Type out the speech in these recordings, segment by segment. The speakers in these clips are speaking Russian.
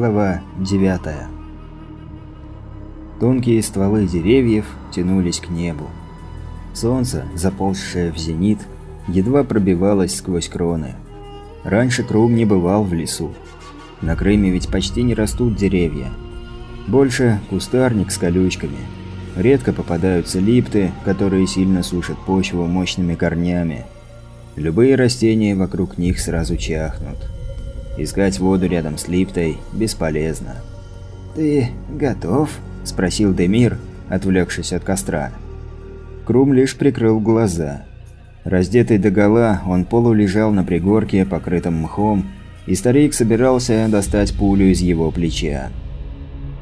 Глава 9 Тонкие стволы деревьев тянулись к небу. Солнце, заползшее в зенит, едва пробивалось сквозь кроны. Раньше Крум не бывал в лесу. На Крыме ведь почти не растут деревья. Больше кустарник с колючками. Редко попадаются липты, которые сильно сушат почву мощными корнями. Любые растения вокруг них сразу чахнут. Искать воду рядом с липтой бесполезно. «Ты готов?» – спросил Демир, отвлекшись от костра. Крум лишь прикрыл глаза. Раздетый догола, он полулежал на пригорке, покрытом мхом, и старик собирался достать пулю из его плеча.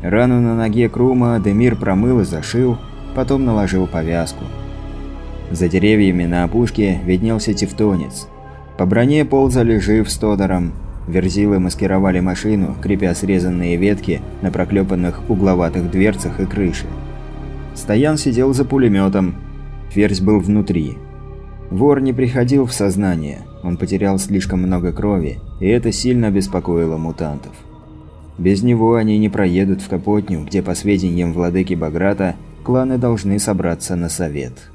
Рану на ноге Крума Демир промыл и зашил, потом наложил повязку. За деревьями на опушке виднелся тевтонец. По броне ползали жив с Тодором, Верзилы маскировали машину, крепя срезанные ветки на проклепанных угловатых дверцах и крыше. Стоян сидел за пулеметом. Ферзь был внутри. Вор не приходил в сознание, он потерял слишком много крови, и это сильно беспокоило мутантов. Без него они не проедут в Капотню, где, по сведениям владыки Баграта, кланы должны собраться на совет.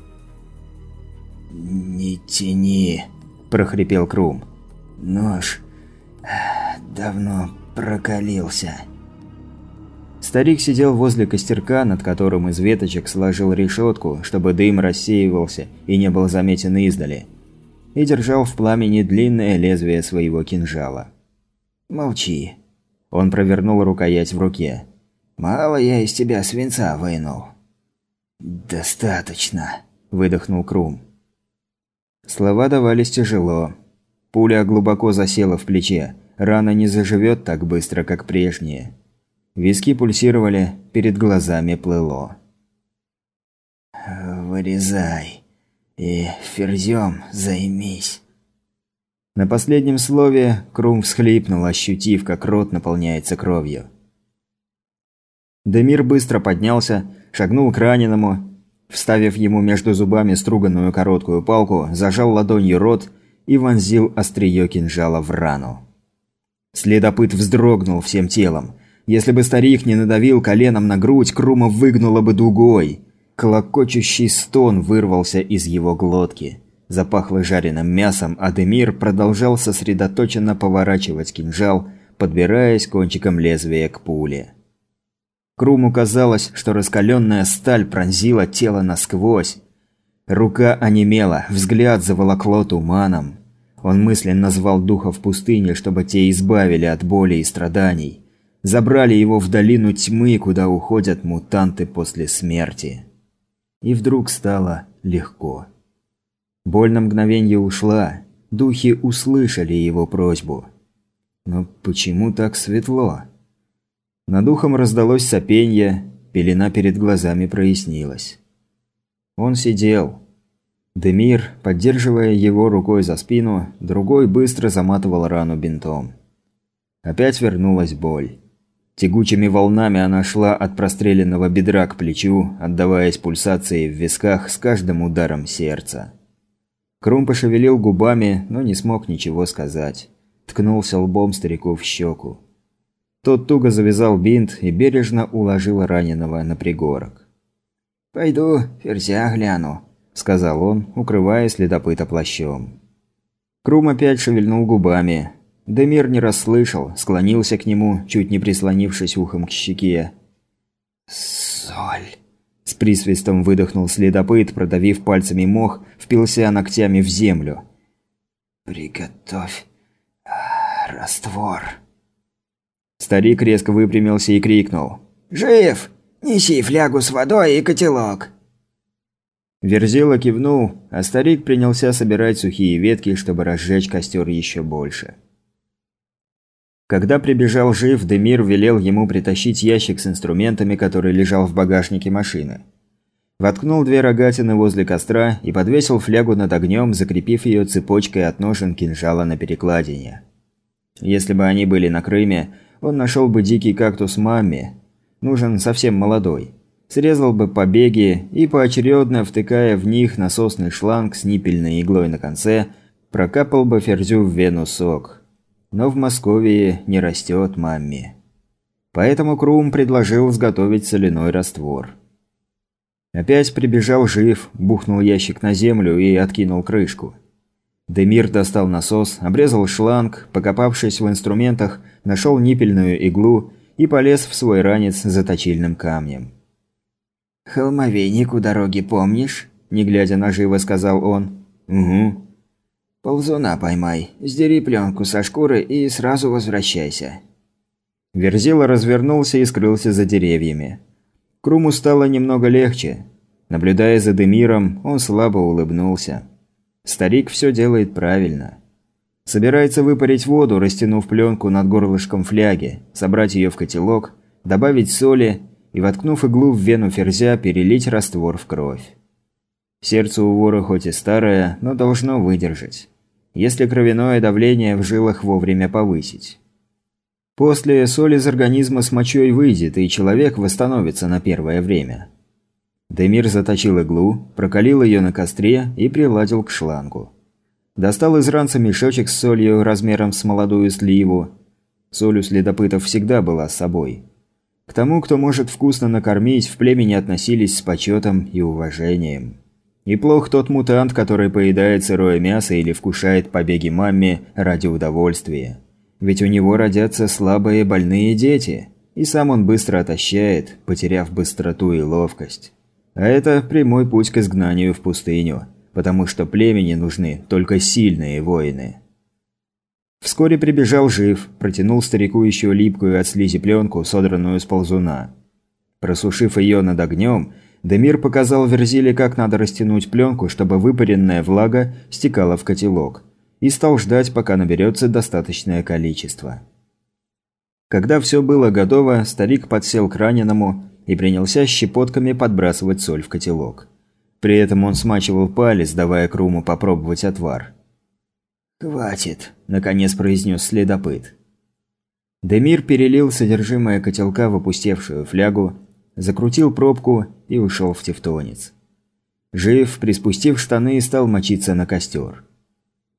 «Не тяни», – прохрипел Крум. «Нож давно прокалился. Старик сидел возле костерка, над которым из веточек сложил решетку, чтобы дым рассеивался и не был заметен издали, и держал в пламени длинное лезвие своего кинжала. «Молчи». Он провернул рукоять в руке. «Мало я из тебя свинца вынул». «Достаточно», – выдохнул Крум. Слова давались тяжело. Пуля глубоко засела в плече. Рана не заживет так быстро, как прежние. Виски пульсировали, перед глазами плыло. «Вырезай. И ферзем займись». На последнем слове Крум всхлипнул, ощутив, как рот наполняется кровью. Демир быстро поднялся, шагнул к раненому, вставив ему между зубами струганную короткую палку, зажал ладонью рот и вонзил острие кинжала в рану. Следопыт вздрогнул всем телом. Если бы старик не надавил коленом на грудь, Крума выгнула бы дугой. Колокочущий стон вырвался из его глотки. Запахло жареным мясом, а Демир продолжал сосредоточенно поворачивать кинжал, подбираясь кончиком лезвия к пуле. Круму казалось, что раскаленная сталь пронзила тело насквозь, Рука онемела, взгляд заволокло туманом. Он мысленно назвал духов пустыни, чтобы те избавили от боли и страданий. Забрали его в долину тьмы, куда уходят мутанты после смерти. И вдруг стало легко. Боль на мгновенье ушла, духи услышали его просьбу. Но почему так светло? Над ухом раздалось сопенье, пелена перед глазами прояснилась. Он сидел. Демир, поддерживая его рукой за спину, другой быстро заматывал рану бинтом. Опять вернулась боль. Тягучими волнами она шла от простреленного бедра к плечу, отдаваясь пульсации в висках с каждым ударом сердца. Крум пошевелил губами, но не смог ничего сказать. Ткнулся лбом старику в щеку. Тот туго завязал бинт и бережно уложил раненого на пригорок. «Пойду ферзя гляну», – сказал он, укрывая следопыта плащом. Крум опять шевельнул губами. Демир не расслышал, склонился к нему, чуть не прислонившись ухом к щеке. «Соль!» – с присвистом выдохнул следопыт, продавив пальцами мох, впился ногтями в землю. «Приготовь а, раствор». Старик резко выпрямился и крикнул. «Жив!» Неси флягу с водой и котелок». Верзила кивнул, а старик принялся собирать сухие ветки, чтобы разжечь костер еще больше. Когда прибежал жив, Демир велел ему притащить ящик с инструментами, который лежал в багажнике машины. Воткнул две рогатины возле костра и подвесил флягу над огнем, закрепив ее цепочкой от ножен кинжала на перекладине. Если бы они были на Крыме, он нашел бы дикий кактус маме, нужен совсем молодой. Срезал бы побеги и, поочередно втыкая в них насосный шланг с ниппельной иглой на конце, прокапал бы ферзю в вену сок. Но в Москве не растет мамми. Поэтому Крум предложил сготовить соляной раствор. Опять прибежал жив, бухнул ящик на землю и откинул крышку. Демир достал насос, обрезал шланг, покопавшись в инструментах, нашел ниппельную иглу и полез в свой ранец за точильным камнем. «Холмовейник у дороги помнишь?» – не глядя на живо, сказал он. «Угу». «Ползуна поймай, сдери пленку со шкуры и сразу возвращайся». Верзила развернулся и скрылся за деревьями. Круму стало немного легче. Наблюдая за Демиром, он слабо улыбнулся. Старик все делает правильно. Собирается выпарить воду, растянув пленку над горлышком фляги, собрать ее в котелок, добавить соли и, воткнув иглу в вену ферзя, перелить раствор в кровь. Сердце у вора хоть и старое, но должно выдержать. Если кровяное давление в жилах вовремя повысить. После соль из организма с мочой выйдет, и человек восстановится на первое время. Демир заточил иглу, прокалил ее на костре и приладил к шлангу. Достал из ранца мешочек с солью размером с молодую сливу. Соль у следопытов всегда была с собой. К тому, кто может вкусно накормить, в племени относились с почетом и уважением. И плох тот мутант, который поедает сырое мясо или вкушает побеги мамме ради удовольствия. Ведь у него родятся слабые больные дети, и сам он быстро отощает, потеряв быстроту и ловкость. А это прямой путь к изгнанию в пустыню, потому что племени нужны только сильные воины. Вскоре прибежал жив, протянул старику еще липкую от слизи пленку, содранную с ползуна. Просушив ее над огнем, Демир показал Верзиле, как надо растянуть пленку, чтобы выпаренная влага стекала в котелок, и стал ждать, пока наберется достаточное количество. Когда все было готово, старик подсел к раненому и принялся щепотками подбрасывать соль в котелок. При этом он смачивал палец, давая Круму попробовать отвар. «Хватит», – наконец произнес следопыт. Демир перелил содержимое котелка в опустевшую флягу, закрутил пробку и ушел в тевтонец. Жив, приспустив штаны, стал мочиться на костер.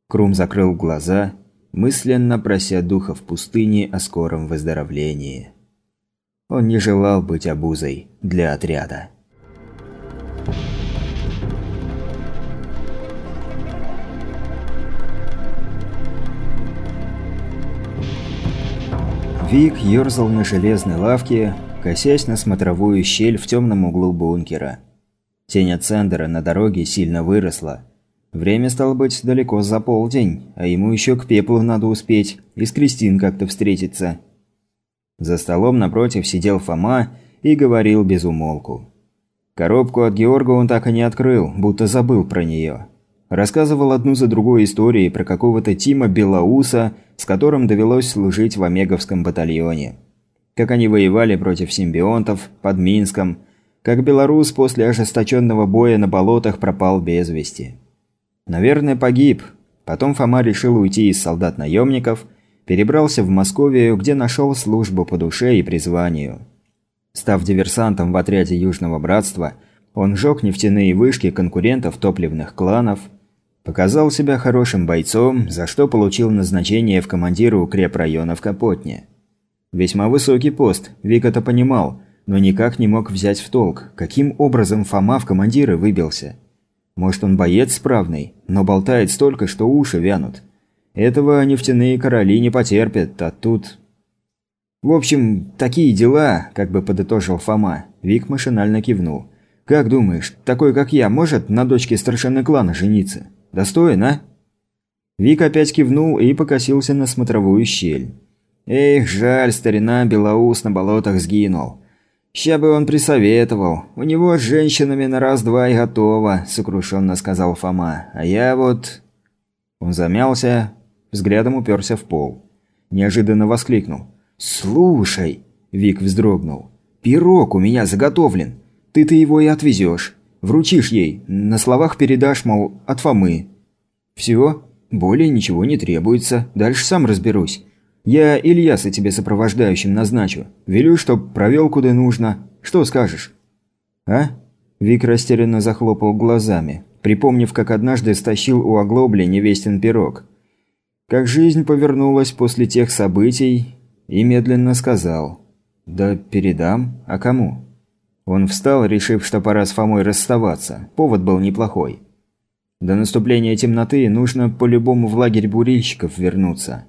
Крум закрыл глаза, мысленно прося духа в пустыне о скором выздоровлении. Он не желал быть обузой для отряда. Вик ерзал на железной лавке, косясь на смотровую щель в темном углу бункера. Тень от Сендера на дороге сильно выросла. Время стало быть далеко за полдень, а ему еще к пеплу надо успеть и с Кристин как-то встретиться. За столом напротив сидел Фома и говорил без умолку. Коробку от Георга он так и не открыл, будто забыл про нее. Рассказывал одну за другой истории про какого-то Тима Белоуса, с которым довелось служить в Омеговском батальоне. Как они воевали против симбионтов под Минском, как белорус после ожесточенного боя на болотах пропал без вести. Наверное, погиб. Потом Фома решил уйти из солдат-наемников перебрался в Московию, где нашел службу по душе и призванию. Став диверсантом в отряде Южного Братства, он жег нефтяные вышки конкурентов топливных кланов, показал себя хорошим бойцом, за что получил назначение в командиру укрепрайона в Капотне. Весьма высокий пост, Вик это понимал, но никак не мог взять в толк, каким образом Фома в командиры выбился. Может он боец справный, но болтает столько, что уши вянут. Этого нефтяные короли не потерпят, а тут... В общем, такие дела, как бы подытожил Фома. Вик машинально кивнул. Как думаешь, такой как я может на дочке старшины клана жениться? Достоин, а? Вик опять кивнул и покосился на смотровую щель. Эх, жаль, старина Белоус на болотах сгинул. Ща бы он присоветовал. У него с женщинами на раз-два и готово, сокрушенно сказал Фома. А я вот... Он замялся, взглядом уперся в пол. Неожиданно воскликнул. «Слушай!» – Вик вздрогнул. «Пирог у меня заготовлен. Ты-то его и отвезешь. Вручишь ей. На словах передашь, мол, от Фомы. Все, более ничего не требуется. Дальше сам разберусь. Я Ильяса тебе сопровождающим назначу. Велю, чтоб провел куда нужно. Что скажешь?» «А?» Вик растерянно захлопал глазами, припомнив, как однажды стащил у оглобли невестин пирог. Как жизнь повернулась после тех событий, и медленно сказал «Да передам. А кому?» Он встал, решив, что пора с Фомой расставаться. Повод был неплохой. До наступления темноты нужно по-любому в лагерь бурильщиков вернуться.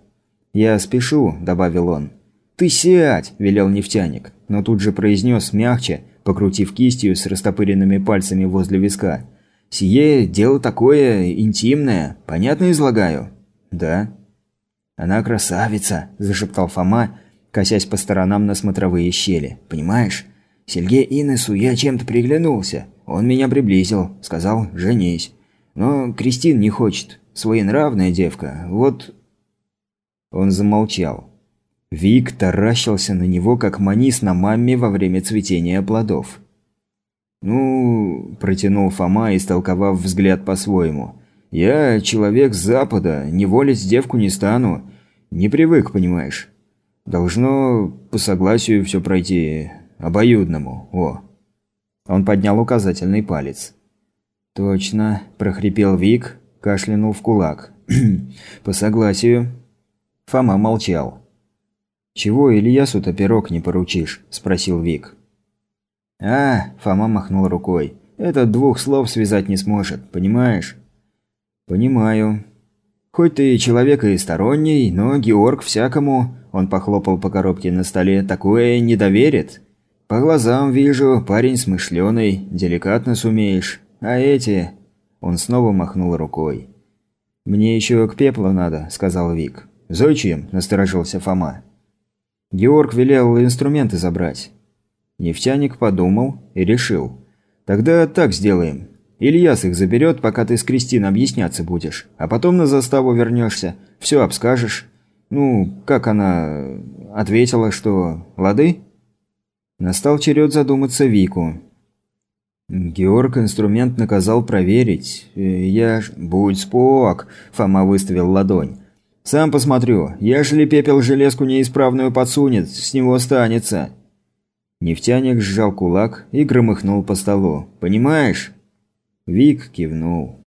«Я спешу», – добавил он. «Ты сядь!» – велел нефтяник, но тут же произнес мягче, покрутив кистью с растопыренными пальцами возле виска. «Сие дело такое интимное, понятно излагаю?» «Да». «Она красавица», – зашептал Фома, косясь по сторонам на смотровые щели. «Понимаешь? Сельге Инесу я чем-то приглянулся. Он меня приблизил, сказал «женись». Но Кристин не хочет. Своенравная девка. Вот...» Он замолчал. Вик таращился на него, как манис на мамме во время цветения плодов. «Ну...» – протянул Фома, истолковав взгляд по-своему. «Я человек с запада, не волить девку не стану. Не привык, понимаешь. Должно по согласию все пройти обоюдному, о». Он поднял указательный палец. «Точно», – прохрипел Вик, кашлянул в кулак. «По согласию». Фома молчал. «Чего Ильясу-то пирог не поручишь?» – спросил Вик. «А», – Фома махнул рукой, – «этот двух слов связать не сможет, понимаешь?» «Понимаю. Хоть ты человек и сторонний, но Георг всякому...» Он похлопал по коробке на столе. «Такое не доверит. По глазам вижу, парень смышленый, деликатно сумеешь. А эти...» Он снова махнул рукой. «Мне еще к пеплу надо», – сказал Вик. «Зачем?» – насторожился Фома. Георг велел инструменты забрать. Нефтяник подумал и решил. «Тогда так сделаем. Ильяс их заберет, пока ты с Кристиной объясняться будешь. А потом на заставу вернешься, все обскажешь. Ну, как она ответила, что... Лады?» Настал черед задуматься Вику. Георг инструмент наказал проверить. Э, я ж... Будь спок, Фома выставил ладонь. Сам посмотрю. Ежели пепел железку неисправную подсунет, с него останется. Нефтяник сжал кулак и громыхнул по столу. «Понимаешь?» Вик кивнул.